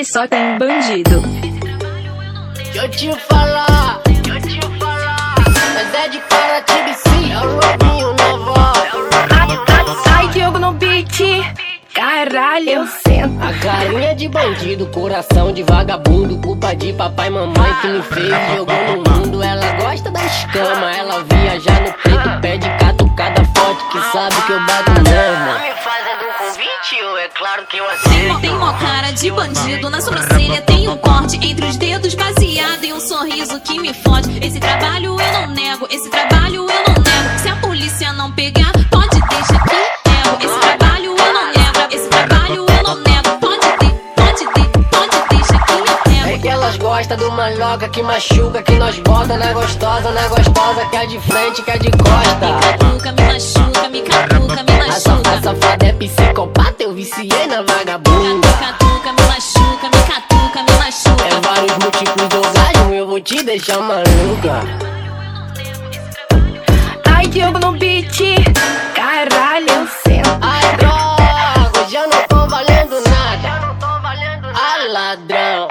baile só tem bandido. Deixa eu te falar, deixa eu te falar. Mas é de Paraty, é o Robinho na voz. Ai, Diogo no beat. Caralho, eu sento. A carinha de bandido, coração de vagabundo. Culpa de papai e mamãe que me fez e jogou no mundo. Ela gosta da escama, ela viaja no preto, pede catucada forte que sabe que eu bato mesmo. Um convite, ou é claro que eu aceito. Tem uma cara de bandido na sobrancelha, tem um corte entre os dedos baseado em um sorriso que me fode. Esse trabalho eu não nego, esse trabalho eu não nego. Se a polícia não pegar, pode deixar que nego. Esse trabalho eu não nego, esse trabalho eu não nego. Pode ter, pode ter, pode deixar que eu É nego. que elas gostam do maloca que machuca, que nós bota na gostosa, na gostosa, que é de frente, que é de costa. Psicopata, eu viciei na vagabunda. Catuca, me machuca, me catuca, me É machuca. vários múltiplos do orgasmo, eu vou te deixar maluca. Ai, Diogo no beat. Caralho, eu sento. Ai, droga, já não tô valendo nada. Ah, ladrão.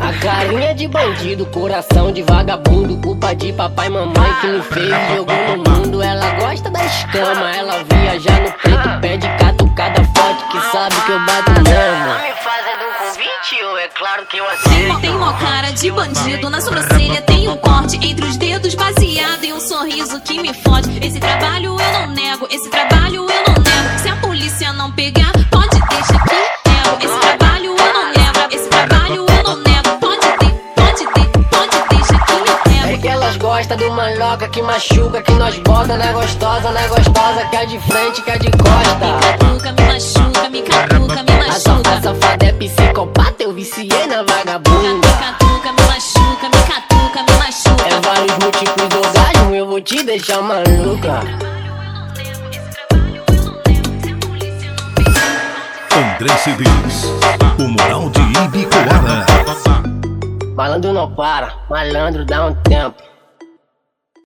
A carinha de bandido, coração de vagabundo. Culpa de papai e mamãe que me fez e jogou no mundo. Ela gosta da escama, ela viaja no preto, pede catucada que sabe que eu bato mesmo. Me fazendo um convite, ou é claro que eu Tem, tem uma cara de bandido na sobrancelha, tem um corte entre os dedos baseado em um sorriso que me fode. Esse trabalho eu não nego, esse trabalho eu não nego. Se a polícia não pegar, pode deixar que nego. Esse trabalho eu não nego, esse trabalho eu não nego. Pode ter, pode ter, pode deixar que eu É nego. que elas gostam do maloca que machuca, que nós bota na gostosa, na gostosa, que é de frente, que é de costa. Te deixar maluca. André Cedês, o moral de Ibicoara. Malandro não para, malandro dá um tempo.